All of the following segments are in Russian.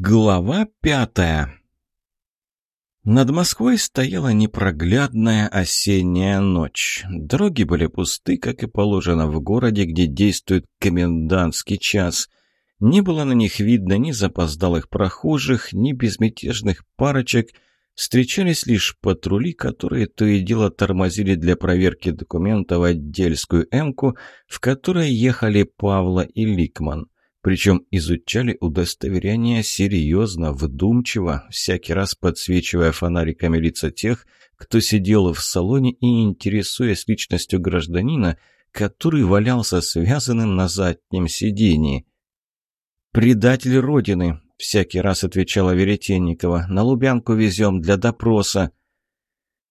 Глава пятая Над Москвой стояла непроглядная осенняя ночь. Дороги были пусты, как и положено в городе, где действует комендантский час. Не было на них видно ни запоздалых прохожих, ни безмятежных парочек. Встречались лишь патрули, которые то и дело тормозили для проверки документов отдельскую «Эмку», в которой ехали Павла и Ликман. Причем изучали удостоверение серьезно, вдумчиво, всякий раз подсвечивая фонариками лица тех, кто сидел в салоне и интересуясь личностью гражданина, который валялся связанным на заднем сидении. «Предатель Родины», — всякий раз отвечала Веретенникова, — «на Лубянку везем для допроса».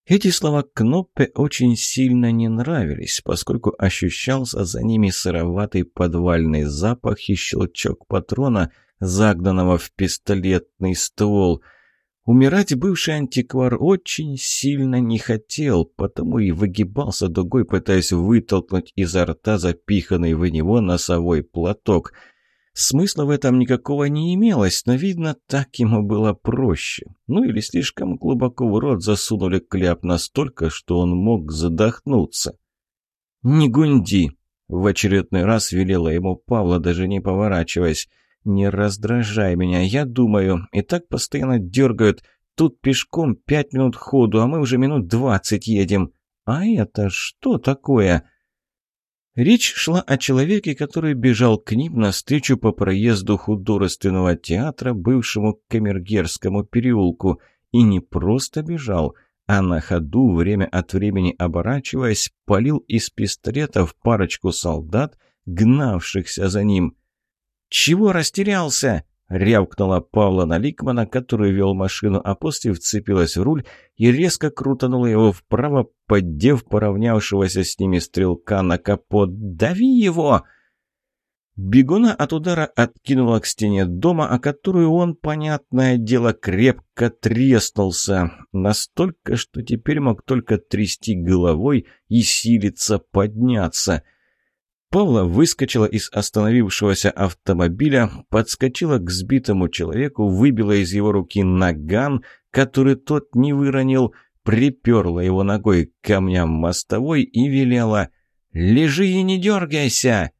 Эти слова Кноппе очень сильно не нравились, поскольку ощущался за ними сыроватый подвальный запах и щелчок патрона, загнанного в пистолетный ствол. Умирать бывший антиквар очень сильно не хотел, потому и выгибался дугой, пытаясь вытолкнуть изо рта запиханный в него носовой платок — Смысла в этом никакого не имелось, но, видно, так ему было проще. Ну или слишком глубоко в рот засунули кляп настолько, что он мог задохнуться. «Не гунди!» — в очередной раз велела ему Павла, даже не поворачиваясь. «Не раздражай меня, я думаю. И так постоянно дергают. Тут пешком пять минут ходу, а мы уже минут двадцать едем. А это что такое?» Речь шла о человеке, который бежал к ним навстречу по проезду художественного театра, бывшему Камергерскому переулку. И не просто бежал, а на ходу, время от времени оборачиваясь, палил из пистолетов парочку солдат, гнавшихся за ним. «Чего растерялся?» Рявкнула Павла на Ликмана, который вел машину, а после вцепилась в руль и резко крутанула его вправо, поддев поравнявшегося с ними стрелка на капот. «Дави его!» Бегуна от удара откинула к стене дома, о которую он, понятное дело, крепко треснулся. Настолько, что теперь мог только трясти головой и силиться подняться — Павла выскочила из остановившегося автомобиля, подскочила к сбитому человеку, выбила из его руки наган, который тот не выронил, приперла его ногой к камням мостовой и велела «Лежи и не дергайся!»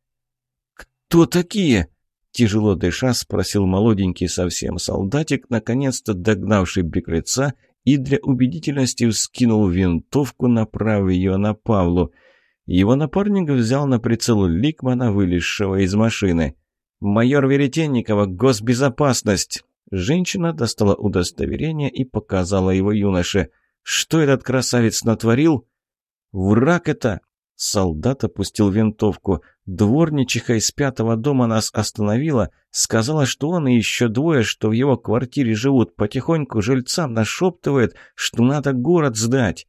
«Кто такие?» Тяжело дыша, спросил молоденький совсем солдатик, наконец-то догнавший беглеца и для убедительности вскинул винтовку, направив ее на Павлу – его напарник взял на прицел Ликмана, вылезшего из машины. «Майор Веретенникова, госбезопасность!» Женщина достала удостоверение и показала его юноше. «Что этот красавец натворил?» «Враг это!» Солдат опустил винтовку. Дворничиха из пятого дома нас остановила, сказала, что он и еще двое, что в его квартире живут, потихоньку жильцам нашептывает, что надо город сдать.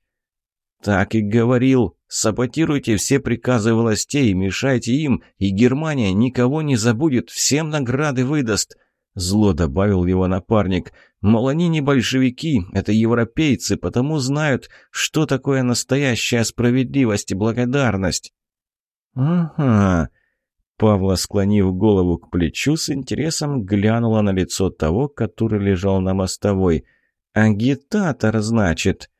«Так и говорил. Саботируйте все приказы властей, мешайте им, и Германия никого не забудет, всем награды выдаст». Зло добавил его напарник. Мол, они не большевики, это европейцы, потому знают, что такое настоящая справедливость и благодарность. «Ага». Павла, склонив голову к плечу, с интересом глянула на лицо того, который лежал на мостовой. «Агитатор, значит?»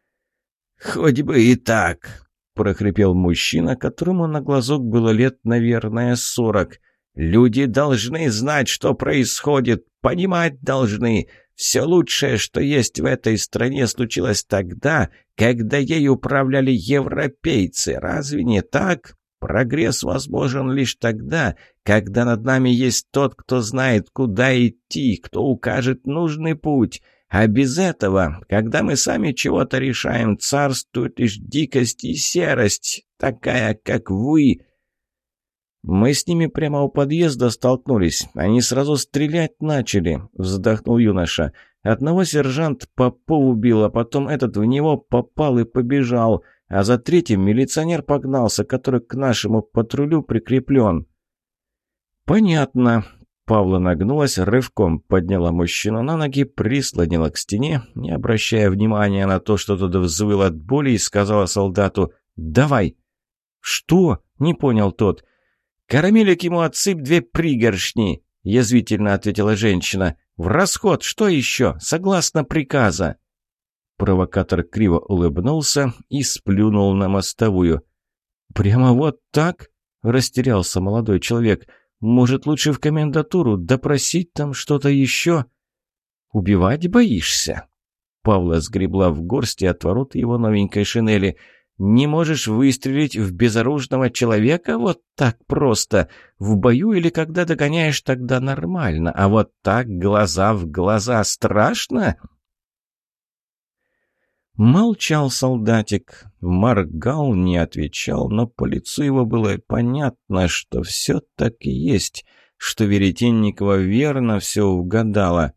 «Хоть бы и так», — прохрипел мужчина, которому на глазок было лет, наверное, сорок. «Люди должны знать, что происходит, понимать должны. Все лучшее, что есть в этой стране, случилось тогда, когда ей управляли европейцы. Разве не так?» Прогресс возможен лишь тогда, когда над нами есть тот, кто знает, куда идти, кто укажет нужный путь. А без этого, когда мы сами чего-то решаем, царствует лишь дикость и серость, такая, как вы. Мы с ними прямо у подъезда столкнулись. Они сразу стрелять начали, вздохнул юноша. Одного сержант Попов убил, а потом этот в него попал и побежал. А за третьим милиционер погнался, который к нашему патрулю прикреплен. «Понятно», Павла нагнулась, рывком подняла мужчину на ноги, прислонила к стене, не обращая внимания на то, что тот взвыл от боли, и сказала солдату «Давай!» «Что?» — не понял тот. «Карамелик ему отсыпь две пригоршни!» — язвительно ответила женщина. В расход, что еще? Согласно приказа!» Провокатор криво улыбнулся и сплюнул на мостовую. «Прямо вот так?» – растерялся молодой человек. «Может, лучше в комендатуру допросить там что-то еще?» «Убивать боишься?» Павла сгребла в горсти от ворот его новенькой шинели. «Не можешь выстрелить в безоружного человека вот так просто? В бою или когда догоняешь, тогда нормально, а вот так глаза в глаза страшно?» Молчал солдатик, моргал, не отвечал, но по лицу его было понятно, что все так и есть, что Веретенникова верно все угадала.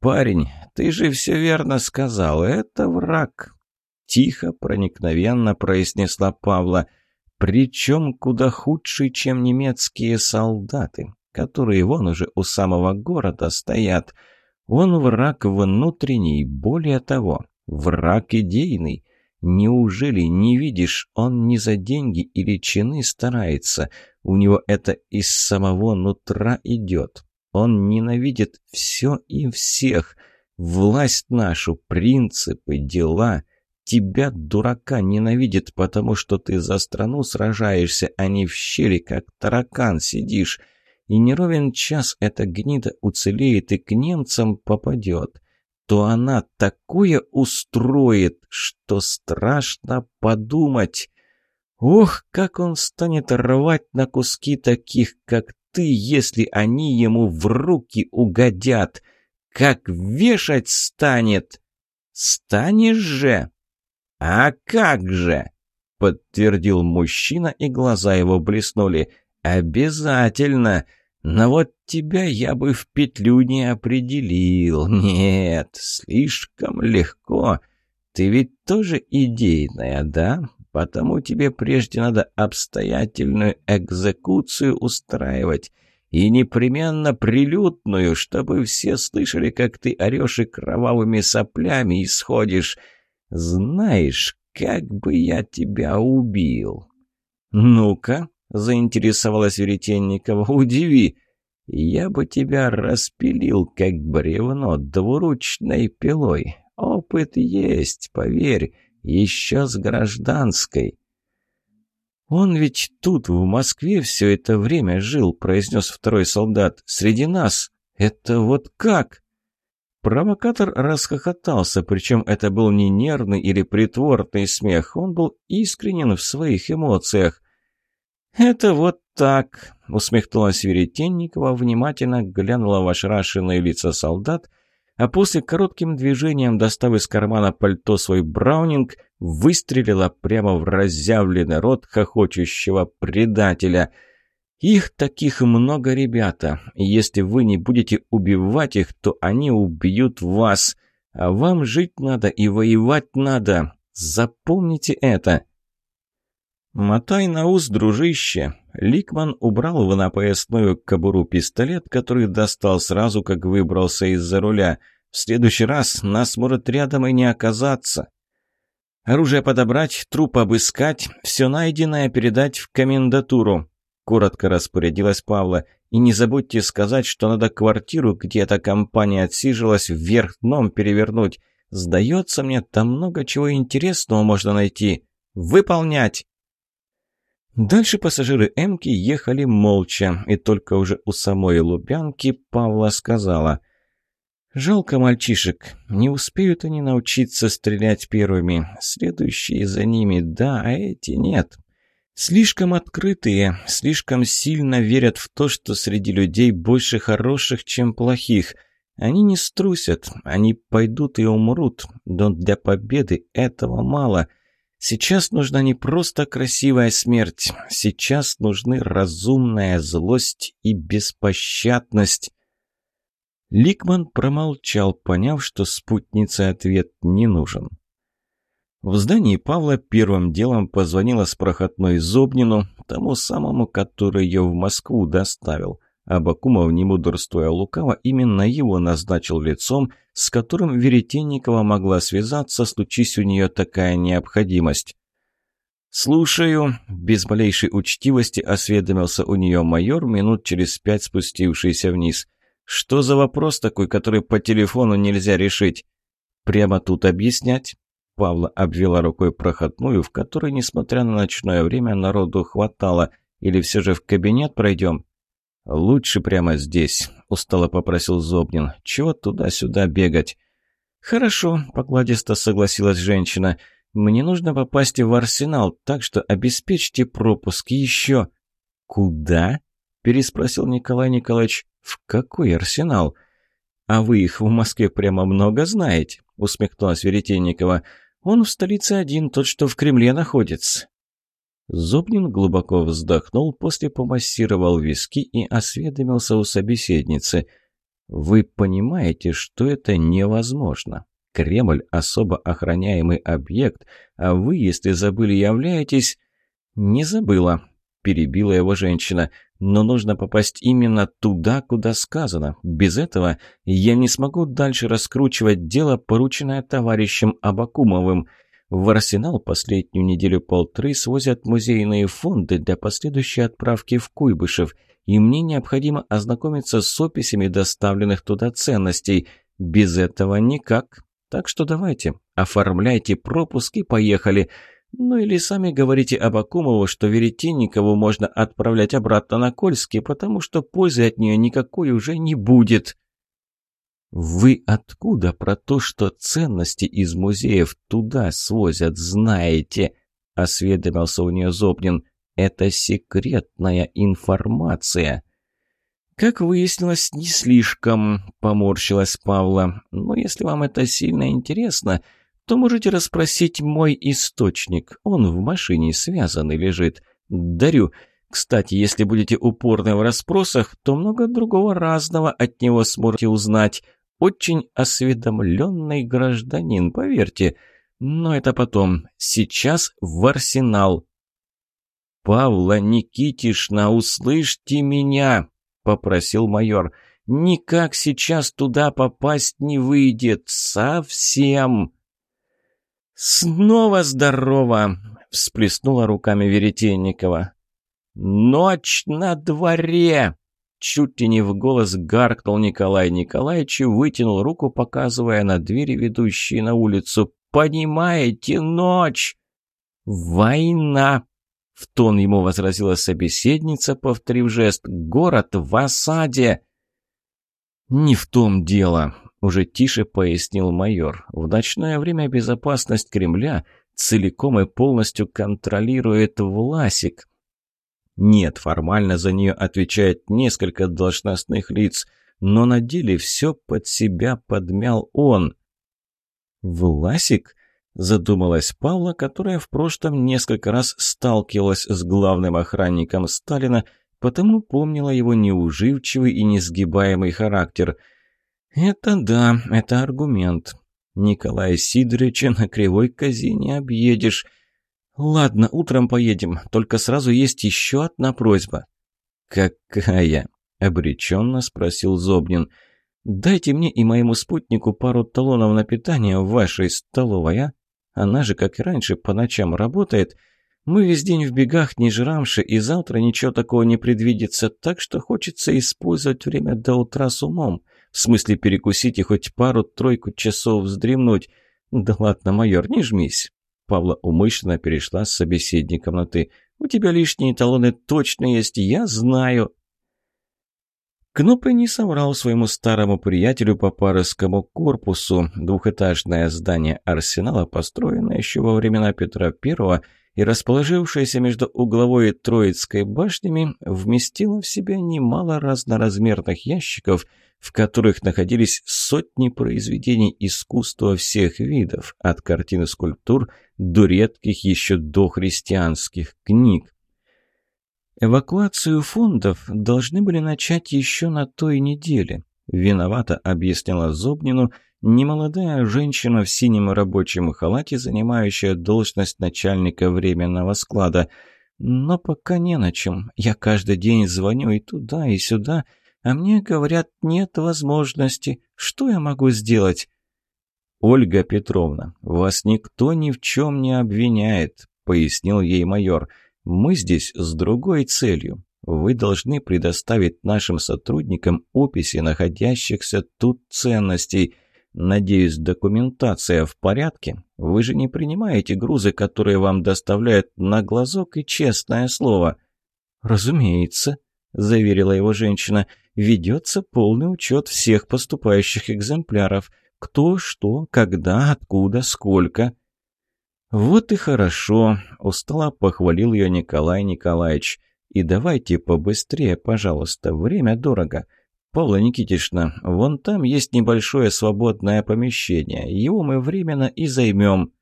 «Парень, ты же все верно сказал, это враг», — тихо, проникновенно произнесла Павла, «причем куда худший, чем немецкие солдаты, которые вон уже у самого города стоят. Он враг внутренний, более того». Враг идейный. Неужели не видишь, он не за деньги или чины старается. У него это из самого нутра идет. Он ненавидит все и всех. Власть нашу, принципы, дела. Тебя, дурака, ненавидит, потому что ты за страну сражаешься, а не в щели, как таракан сидишь. И не ровен час эта гнида уцелеет и к немцам попадет то она такое устроит, что страшно подумать. Ох, как он станет рвать на куски таких, как ты, если они ему в руки угодят. Как вешать станет. Станешь же? А как же? Подтвердил мужчина, и глаза его блеснули. Обязательно. Но вот тебя я бы в петлю не определил. Нет, слишком легко. Ты ведь тоже идейная, да? Потому тебе прежде надо обстоятельную экзекуцию устраивать. И непременно прилюдную, чтобы все слышали, как ты орешь и кровавыми соплями исходишь. Знаешь, как бы я тебя убил? Ну-ка, — заинтересовалась Веретенникова. «Удиви! Я бы тебя распилил, как бревно, двуручной пилой. Опыт есть, поверь, еще с гражданской». «Он ведь тут, в Москве, все это время жил», — произнес второй солдат. «Среди нас. Это вот как?» Провокатор расхохотался, причем это был не нервный или притворный смех, он был искренен в своих эмоциях. «Это вот так», — усмехнулась Веретенникова, внимательно глянула в ошарашенные лица солдат, а после коротким движением, достав из кармана пальто свой браунинг, выстрелила прямо в разъявленный рот хохочущего предателя. «Их таких много, ребята. Если вы не будете убивать их, то они убьют вас. А вам жить надо и воевать надо. Запомните это». «Мотай на ус, дружище!» Ликман убрал в напоясную кобуру пистолет, который достал сразу, как выбрался из-за руля. «В следующий раз нас может рядом и не оказаться!» «Оружие подобрать, труп обыскать, все найденное передать в комендатуру», — коротко распорядилась Павла. «И не забудьте сказать, что надо квартиру, где эта компания отсижилась, вверх дном перевернуть. Сдается мне, там много чего интересного можно найти. Выполнять!» Дальше пассажиры «Эмки» ехали молча, и только уже у самой Лубянки Павла сказала «Жалко мальчишек, не успеют они научиться стрелять первыми, следующие за ними, да, а эти нет». Слишком открытые, слишком сильно верят в то, что среди людей больше хороших, чем плохих. Они не струсят, они пойдут и умрут, но для победы этого мало – Сейчас нужна не просто красивая смерть. Сейчас нужны разумная злость и беспощадность. Ликман промолчал, поняв, что спутнице ответ не нужен. В здании Павла первым делом позвонила с проходной Зобнину, тому самому, который ее в Москву доставил. Абакумов, не мудрствуя лукаво, именно его назначил лицом, с которым Веретенникова могла связаться, случись у нее такая необходимость. «Слушаю», — без малейшей учтивости осведомился у нее майор, минут через пять спустившийся вниз. Что за вопрос такой, который по телефону нельзя решить? Прямо тут объяснять? Павла обвела рукой проходную, в которой, несмотря на ночное время, народу хватало. Или все же в кабинет пройдем? «Лучше прямо здесь», — устало попросил Зобнин. «Чего туда-сюда бегать?» «Хорошо», — покладисто согласилась женщина. «Мне нужно попасть в арсенал, так что обеспечьте пропуск еще». «Куда?» — переспросил Николай Николаевич. «В какой арсенал?» «А вы их в Москве прямо много знаете?» — усмехнулась Веретенникова. «Он в столице один, тот, что в Кремле находится». Зубнин глубоко вздохнул, после помассировал виски и осведомился у собеседницы. «Вы понимаете, что это невозможно. Кремль – особо охраняемый объект, а вы, если забыли, являетесь...» «Не забыла», – перебила его женщина. «Но нужно попасть именно туда, куда сказано. Без этого я не смогу дальше раскручивать дело, порученное товарищем Абакумовым». В арсенал последнюю неделю-полторы свозят музейные фонды для последующей отправки в Куйбышев, и мне необходимо ознакомиться с описями доставленных туда ценностей. Без этого никак. Так что давайте, оформляйте пропуск и поехали. Ну или сами говорите Абакумову, что Веретенникову можно отправлять обратно на Кольский, потому что пользы от нее никакой уже не будет». «Вы откуда про то, что ценности из музеев туда свозят, знаете?» — осведомился у нее Зобнин. «Это секретная информация». «Как выяснилось, не слишком», — поморщилась Павла. «Но если вам это сильно интересно, то можете расспросить мой источник. Он в машине связанный лежит. Дарю. Кстати, если будете упорны в расспросах, то много другого разного от него сможете узнать. Очень осведомленный гражданин, поверьте. Но это потом. Сейчас в арсенал. «Павла Никитишна, услышьте меня!» — попросил майор. «Никак сейчас туда попасть не выйдет. Совсем!» «Снова здорово!» — всплеснула руками Веретенникова. «Ночь на дворе!» Чуть ли не в голос гаркнул Николай Николаевич и вытянул руку, показывая на двери, ведущие на улицу. «Понимаете, ночь!» «Война!» — в тон ему возразила собеседница, повторив жест. «Город в осаде!» «Не в том дело», — уже тише пояснил майор. «В ночное время безопасность Кремля целиком и полностью контролирует Власик». Нет, формально за нее отвечает несколько должностных лиц, но на деле все под себя подмял он. «Власик?» – задумалась Павла, которая в прошлом несколько раз сталкивалась с главным охранником Сталина, потому помнила его неуживчивый и несгибаемый характер. «Это да, это аргумент. Николая Сидоровича на кривой козе объедешь». «Ладно, утром поедем, только сразу есть еще одна просьба». «Какая?» — обреченно спросил Зобнин. «Дайте мне и моему спутнику пару талонов на питание в вашей столовой, а? Она же, как и раньше, по ночам работает. Мы весь день в бегах, не жрамши, и завтра ничего такого не предвидится, так что хочется использовать время до утра с умом. В смысле перекусить и хоть пару-тройку часов вздремнуть. Да ладно, майор, не жмись». Павла умышленно перешла с собеседником на «ты». «У тебя лишние талоны точно есть, я знаю». Кнопы не соврал своему старому приятелю по Парыскому корпусу. Двухэтажное здание арсенала, построенное еще во времена Петра I и расположившееся между угловой и Троицкой башнями, вместило в себя немало разноразмерных ящиков – в которых находились сотни произведений искусства всех видов, от картин и скульптур до редких еще дохристианских книг. Эвакуацию фондов должны были начать еще на той неделе. Виновато объясняла Зобнину немолодая женщина в синем рабочем халате, занимающая должность начальника временного склада. Но пока не на чем. Я каждый день звоню и туда, и сюда, а мне говорят, нет возможности. Что я могу сделать? «Ольга Петровна, вас никто ни в чем не обвиняет», — пояснил ей майор. «Мы здесь с другой целью. Вы должны предоставить нашим сотрудникам описи находящихся тут ценностей. Надеюсь, документация в порядке? Вы же не принимаете грузы, которые вам доставляют на глазок и честное слово». «Разумеется», — заверила его женщина, — «ведется полный учет всех поступающих экземпляров. Кто, что, когда, откуда, сколько». «Вот и хорошо», — устало похвалил ее Николай Николаевич. «И давайте побыстрее, пожалуйста, время дорого. Павла Никитична, вон там есть небольшое свободное помещение. Его мы временно и займем».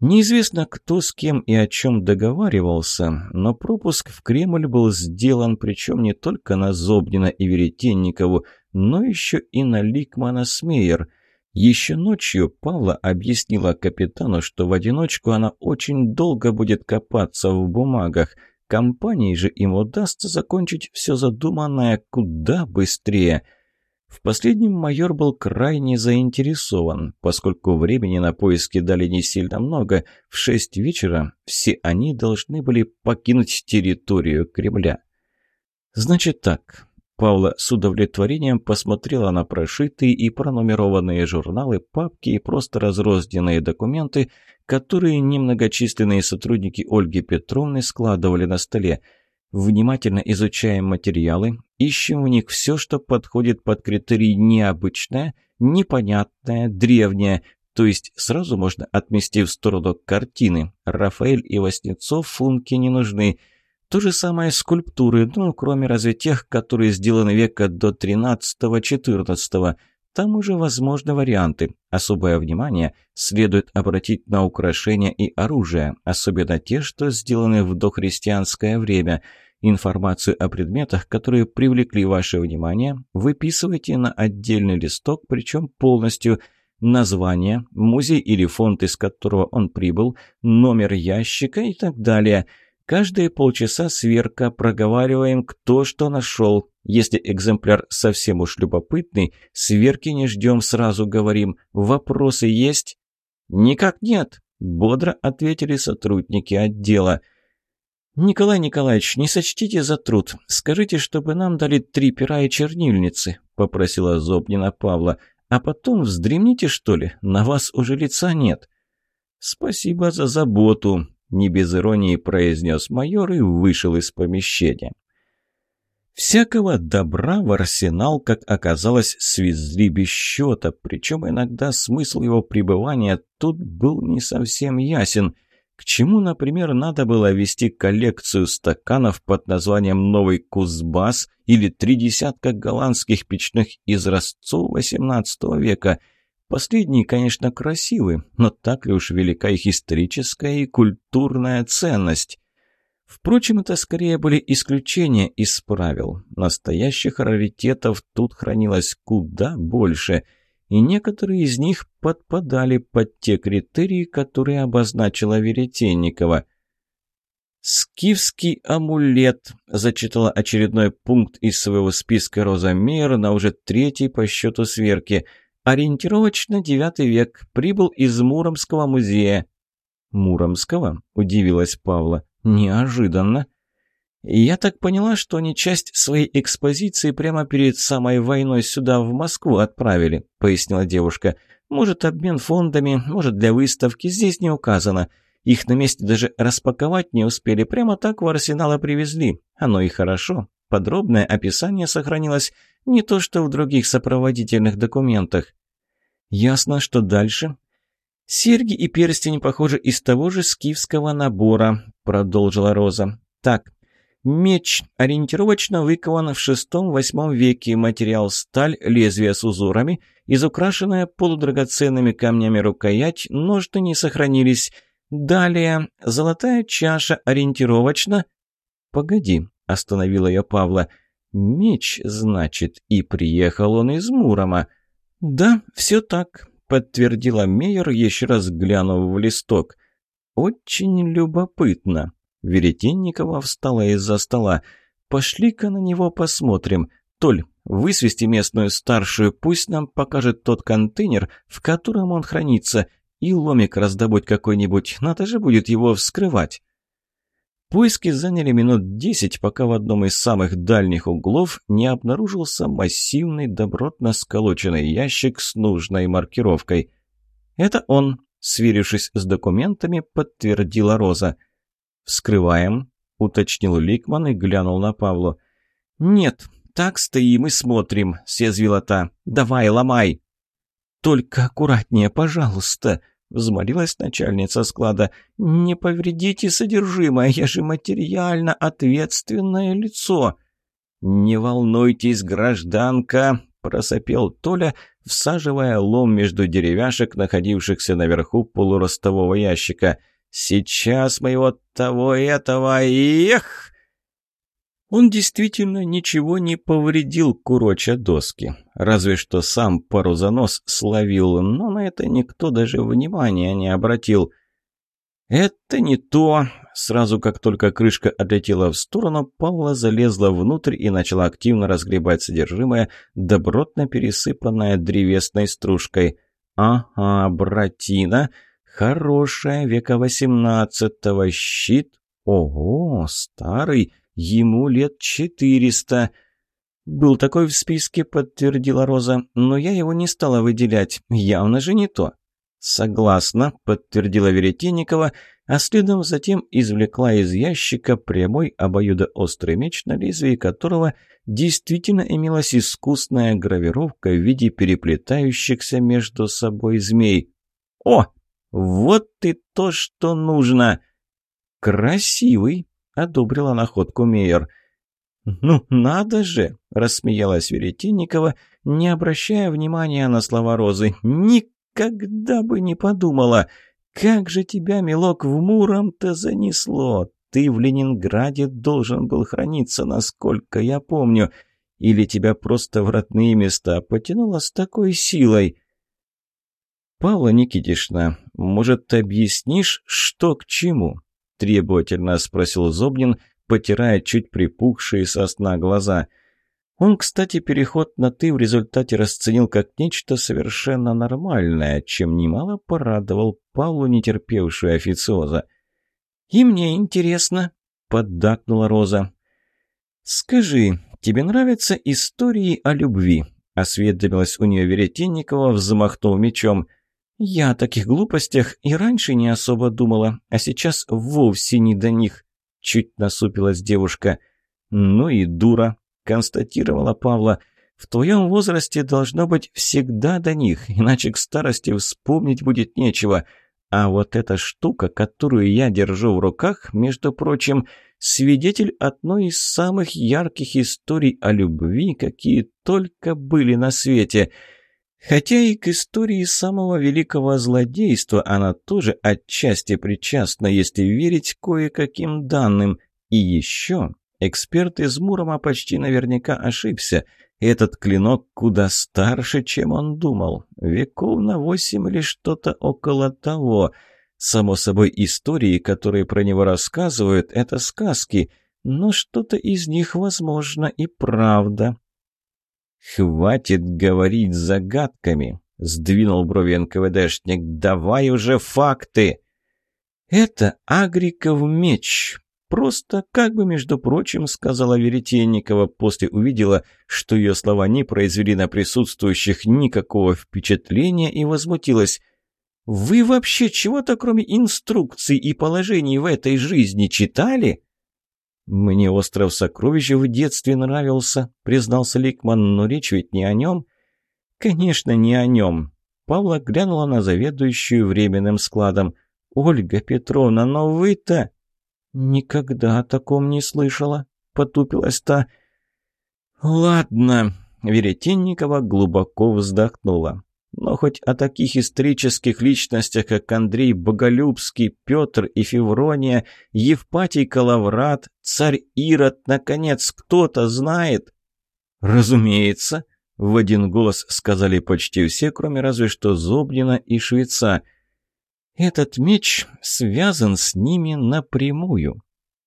Неизвестно, кто с кем и о чем договаривался, но пропуск в Кремль был сделан, причем не только на Зобнина и Веретенникову, но еще и на Ликмана Смейер. Еще ночью Павла объяснила капитану, что в одиночку она очень долго будет копаться в бумагах. Компании же им удастся закончить все задуманное куда быстрее – в последнем майор был крайне заинтересован, поскольку времени на поиски дали не сильно много. В шесть вечера все они должны были покинуть территорию Кремля. «Значит так». Павла с удовлетворением посмотрела на прошитые и пронумерованные журналы, папки и просто разрозненные документы, которые немногочисленные сотрудники Ольги Петровны складывали на столе – Внимательно изучаем материалы, ищем в них все, что подходит под критерий необычное, непонятное, древнее, то есть сразу можно отмести в сторону картины. Рафаэль и Васнецов функи не нужны. То же самое скульптуры, ну, кроме разве тех, которые сделаны века до 13-14. Там уже возможны варианты. Особое внимание следует обратить на украшения и оружие, особенно те, что сделаны в дохристианское время. Информацию о предметах, которые привлекли ваше внимание, выписывайте на отдельный листок, причем полностью – название, музей или фонд, из которого он прибыл, номер ящика и так далее – Каждые полчаса сверка, проговариваем, кто что нашел. Если экземпляр совсем уж любопытный, сверки не ждем, сразу говорим. Вопросы есть? Никак нет, бодро ответили сотрудники отдела. «Николай Николаевич, не сочтите за труд. Скажите, чтобы нам дали три пера и чернильницы», — попросила Зобнина Павла. «А потом вздремните, что ли? На вас уже лица нет». «Спасибо за заботу», не без иронии произнес майор и вышел из помещения. Всякого добра в арсенал, как оказалось, свезли без счета, причем иногда смысл его пребывания тут был не совсем ясен. К чему, например, надо было вести коллекцию стаканов под названием «Новый Кузбасс» или три десятка голландских печных изразцов XVIII века – Последние, конечно, красивы, но так ли уж велика их историческая и культурная ценность? Впрочем, это скорее были исключения из правил. Настоящих раритетов тут хранилось куда больше, и некоторые из них подпадали под те критерии, которые обозначила Веретенникова. «Скифский амулет», — зачитала очередной пункт из своего списка Роза Мейер на уже третий по счету сверки — Ориентировочно девятый век. Прибыл из Муромского музея». «Муромского?» – удивилась Павла. «Неожиданно». «Я так поняла, что они часть своей экспозиции прямо перед самой войной сюда, в Москву, отправили», – пояснила девушка. «Может, обмен фондами, может, для выставки, здесь не указано. Их на месте даже распаковать не успели, прямо так в арсенал привезли. Оно и хорошо. Подробное описание сохранилось, не то что в других сопроводительных документах. Ясно, что дальше. Серьги и перстень, похоже, из того же скифского набора, продолжила Роза. Так, меч ориентировочно выкован в шестом-восьмом веке, материал сталь, лезвие с узорами, изукрашенная полудрагоценными камнями рукоять, ножны не сохранились. Далее, золотая чаша ориентировочно... Погоди, остановила я Павла. Меч, значит, и приехал он из Мурома. «Да, все так», — подтвердила Мейер, еще раз глянув в листок. «Очень любопытно». Веретенникова встала из-за стола. «Пошли-ка на него посмотрим. Толь, высвести местную старшую, пусть нам покажет тот контейнер, в котором он хранится, и ломик раздобудь какой-нибудь, надо же будет его вскрывать». Поиски заняли минут десять, пока в одном из самых дальних углов не обнаружился массивный добротно сколоченный ящик с нужной маркировкой. «Это он», — сверившись с документами, подтвердила Роза. «Вскрываем», — уточнил Ликман и глянул на Павлу. «Нет, так стоим и смотрим», — съязвила та. «Давай, ломай». «Только аккуратнее, пожалуйста», — взмолилась начальница склада. «Не повредите содержимое, я же материально ответственное лицо». «Не волнуйтесь, гражданка», — просопел Толя, всаживая лом между деревяшек, находившихся наверху полуростового ящика. «Сейчас мы вот того и этого... Эх!» Он действительно ничего не повредил, куроча доски. Разве что сам пару занос словил, но на это никто даже внимания не обратил. «Это не то!» Сразу как только крышка отлетела в сторону, Павла залезла внутрь и начала активно разгребать содержимое, добротно пересыпанное древесной стружкой. «Ага, братина, хорошая, века восемнадцатого, щит. Ого, старый!» Ему лет четыреста. «Был такой в списке», — подтвердила Роза, «но я его не стала выделять. Явно же не то». «Согласна», — подтвердила Веретенникова, а следом затем извлекла из ящика прямой обоюдоострый меч, на лезвии которого действительно имелась искусная гравировка в виде переплетающихся между собой змей. «О, вот и то, что нужно!» «Красивый!» Одобрила находку Мейер. «Ну, надо же!» – рассмеялась Веретенникова, не обращая внимания на слова Розы. «Никогда бы не подумала! Как же тебя, милок, в Муром-то занесло! Ты в Ленинграде должен был храниться, насколько я помню. Или тебя просто в родные места потянуло с такой силой?» «Павла Никитишна, может, объяснишь, что к чему?» – требовательно спросил Зобнин, потирая чуть припухшие со сна глаза. Он, кстати, переход на «ты» в результате расценил как нечто совершенно нормальное, чем немало порадовал Павлу, нетерпевшую официоза. «И мне интересно», — поддакнула Роза. «Скажи, тебе нравятся истории о любви?» — осведомилась у нее Веретенникова, взмахнув мечом — «Я о таких глупостях и раньше не особо думала, а сейчас вовсе не до них», — чуть насупилась девушка. «Ну и дура», — констатировала Павла. «В твоем возрасте должно быть всегда до них, иначе к старости вспомнить будет нечего. А вот эта штука, которую я держу в руках, между прочим, свидетель одной из самых ярких историй о любви, какие только были на свете». Хотя и к истории самого великого злодейства она тоже отчасти причастна, если верить кое-каким данным. И еще эксперт из Мурома почти наверняка ошибся. Этот клинок куда старше, чем он думал. Веков на восемь или что-то около того. Само собой, истории, которые про него рассказывают, это сказки, но что-то из них, возможно, и правда. «Хватит говорить загадками!» — сдвинул брови НКВДшник. «Давай уже факты!» «Это Агриков меч!» «Просто, как бы, между прочим, сказала Веретенникова, после увидела, что ее слова не произвели на присутствующих никакого впечатления и возмутилась. «Вы вообще чего-то, кроме инструкций и положений в этой жизни, читали?» «Мне остров сокровищ в детстве нравился», — признался Ликман, «но речь ведь не о нем». «Конечно, не о нем». Павла глянула на заведующую временным складом. «Ольга Петровна, но вы-то...» «Никогда о таком не слышала», — потупилась та. «Ладно», — Веретенникова глубоко вздохнула. Но хоть о таких исторических личностях, как Андрей Боголюбский, Петр и Феврония, Евпатий Калаврат, царь Ирод, наконец, кто-то знает? Разумеется, в один голос сказали почти все, кроме разве что Зобнина и Швеца. Этот меч связан с ними напрямую.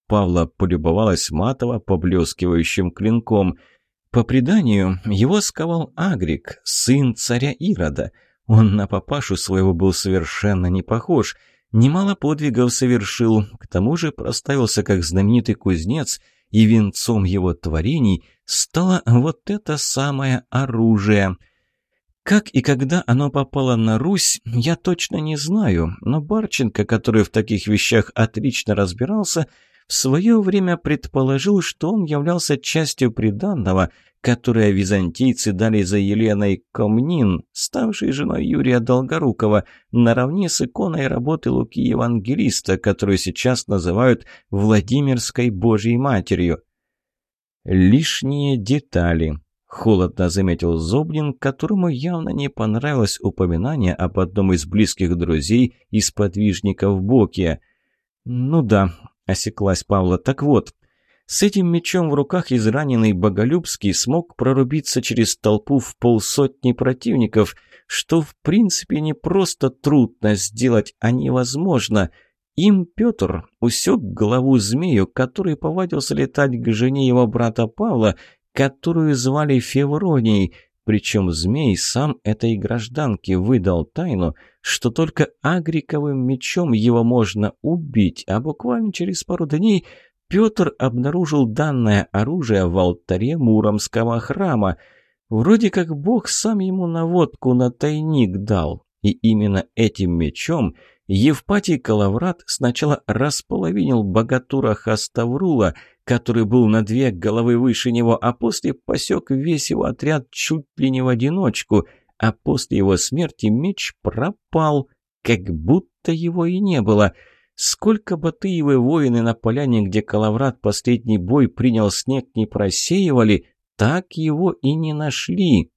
Павла полюбовалась матово поблескивающим клинком – по преданию, его сковал Агрик, сын царя Ирода. Он на папашу своего был совершенно не похож. Немало подвигов совершил, к тому же проставился как знаменитый кузнец, и венцом его творений стало вот это самое оружие. Как и когда оно попало на Русь, я точно не знаю, но Барченко, который в таких вещах отлично разбирался, в свое время предположил, что он являлся частью приданного, которое византийцы дали за Еленой Комнин, ставшей женой Юрия Долгорукова, наравне с иконой работы Луки Евангелиста, которую сейчас называют Владимирской Божьей Матерью. «Лишние детали», — холодно заметил Зобнин, которому явно не понравилось упоминание об одном из близких друзей и сподвижников Бокия. «Ну да», — осеклась Павла, — «так вот, с этим мечом в руках израненный Боголюбский смог прорубиться через толпу в полсотни противников, что в принципе не просто трудно сделать, а невозможно. Им Петр усек главу змею, который повадился летать к жене его брата Павла, которую звали Февронией, причем змей сам этой гражданке выдал тайну, что только агриковым мечом его можно убить, а буквально через пару дней Петр обнаружил данное оружие в алтаре Муромского храма. Вроде как Бог сам ему наводку на тайник дал. И именно этим мечом Евпатий Калаврат сначала располовинил богатура Хаставрула, который был на две головы выше него, а после посек весь его отряд чуть ли не в одиночку, а после его смерти меч пропал, как будто его и не было — Сколько Батыевы воины на поляне, где Калаврат последний бой принял снег, не просеивали, так его и не нашли.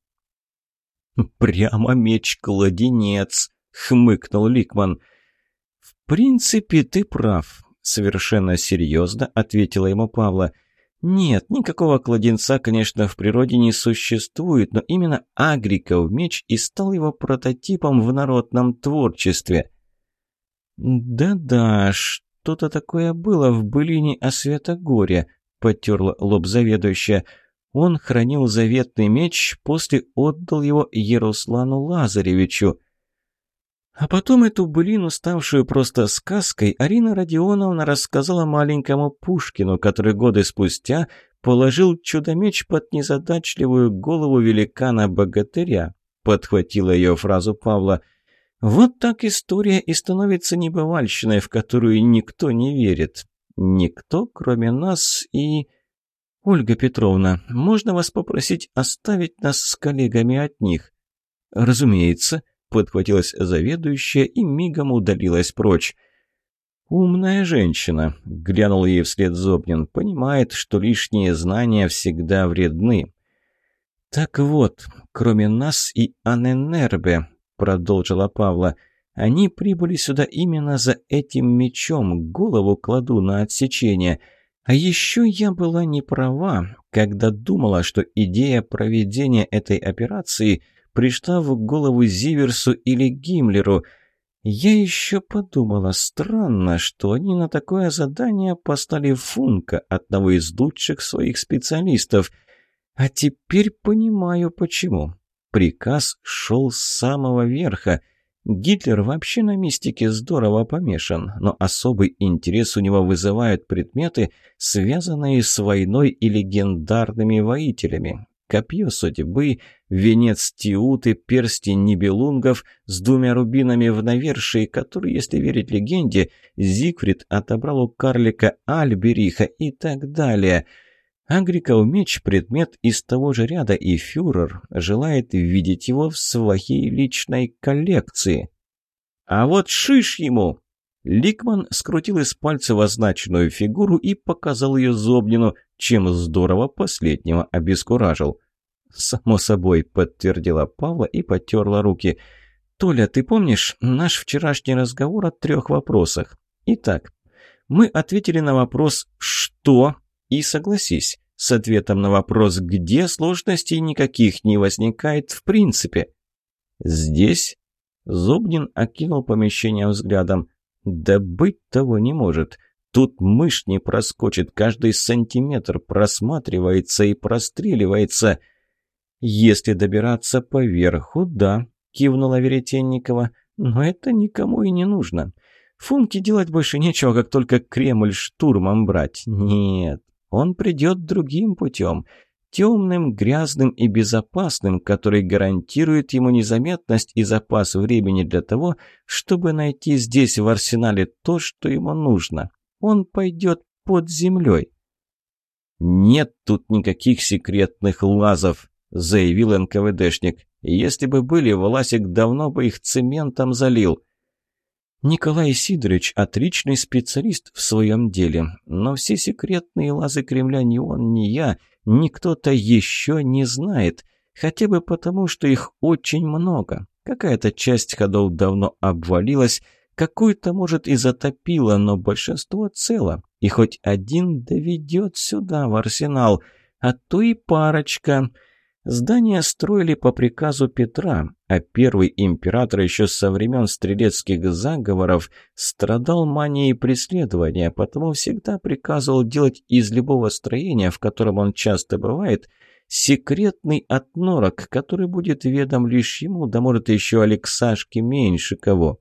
«Прямо меч-кладенец», — хмыкнул Ликман. «В принципе, ты прав», — совершенно серьезно ответила ему Павла. «Нет, никакого кладенца, конечно, в природе не существует, но именно Агриков меч и стал его прототипом в народном творчестве». «Да-да, что-то такое было в былине о Святогоре», — потерла лоб заведующая. «Он хранил заветный меч, после отдал его Яруслану Лазаревичу». А потом эту былину, ставшую просто сказкой, Арина Родионовна рассказала маленькому Пушкину, который годы спустя положил чудо-меч под незадачливую голову великана-богатыря. Подхватила ее фразу Павла — вот так история и становится небывальщиной, в которую никто не верит. Никто, кроме нас и... «Ольга Петровна, можно вас попросить оставить нас с коллегами от них?» «Разумеется», — подхватилась заведующая и мигом удалилась прочь. «Умная женщина», — глянул ей вслед Зобнин, — «понимает, что лишние знания всегда вредны». «Так вот, кроме нас и Аненербе, — продолжила Павла. «Они прибыли сюда именно за этим мечом, голову кладу на отсечение. А еще я была не права, когда думала, что идея проведения этой операции пришла голову Зиверсу или Гиммлеру». Я еще подумала, странно, что они на такое задание послали Функа, одного из лучших своих специалистов. А теперь понимаю, почему. Приказ шел с самого верха. Гитлер вообще на мистике здорово помешан, но особый интерес у него вызывают предметы, связанные с войной и легендарными воителями. Копье судьбы, венец Тиуты, перстень Нибелунгов с двумя рубинами в навершии, который, если верить легенде, Зигфрид отобрал у карлика Альбериха и так далее – Агриков меч – предмет из того же ряда, и фюрер желает видеть его в своей личной коллекции. А вот шиш ему! Ликман скрутил из пальца означенную фигуру и показал ее Зобнину, чем здорово последнего обескуражил. «Само собой», — подтвердила Павла и потерла руки. «Толя, ты помнишь наш вчерашний разговор о трех вопросах? Итак, мы ответили на вопрос «что?» И согласись, с ответом на вопрос «где» сложностей никаких не возникает в принципе. Здесь Зубнин окинул помещение взглядом. Да быть того не может. Тут мышь не проскочит, каждый сантиметр просматривается и простреливается. Если добираться поверху, да, кивнула Веретенникова, но это никому и не нужно. Функе делать больше нечего, как только Кремль штурмом брать. Нет, он придет другим путем. Темным, грязным и безопасным, который гарантирует ему незаметность и запас времени для того, чтобы найти здесь в арсенале то, что ему нужно. Он пойдет под землей. «Нет тут никаких секретных лазов», — заявил НКВДшник. «Если бы были, Власик давно бы их цементом залил». Николай Сидорович – отличный специалист в своем деле, но все секретные лазы Кремля ни он, ни я, ни кто-то еще не знает, хотя бы потому, что их очень много. Какая-то часть ходов давно обвалилась, какую-то, может, и затопило, но большинство цело, и хоть один доведет сюда, в арсенал, а то и парочка – Здание строили по приказу Петра, а первый император еще со времен стрелецких заговоров страдал манией преследования, потому всегда приказывал делать из любого строения, в котором он часто бывает, секретный отнорок, который будет ведом лишь ему, да может еще Алексашке меньше кого.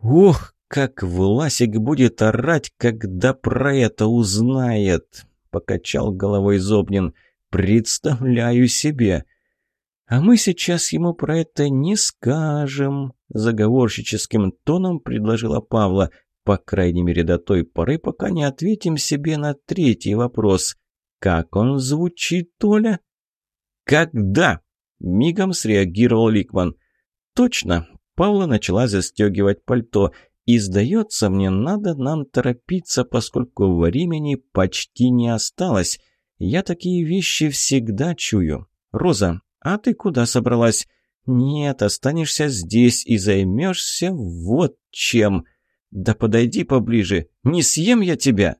«Ох, как Власик будет орать, когда про это узнает!» — покачал головой Зобнин — Представляю себе. А мы сейчас ему про это не скажем, заговорщическим тоном предложила Павла, по крайней мере до той поры, пока не ответим себе на третий вопрос. Как он звучит, Толя? Когда? Мигом среагировал Ликман. Точно. Павла начала застегивать пальто. И, сдается мне, надо нам торопиться, поскольку времени почти не осталось. Я такие вещи всегда чую. Роза, а ты куда собралась? Нет, останешься здесь и займешься вот чем. Да подойди поближе, не съем я тебя.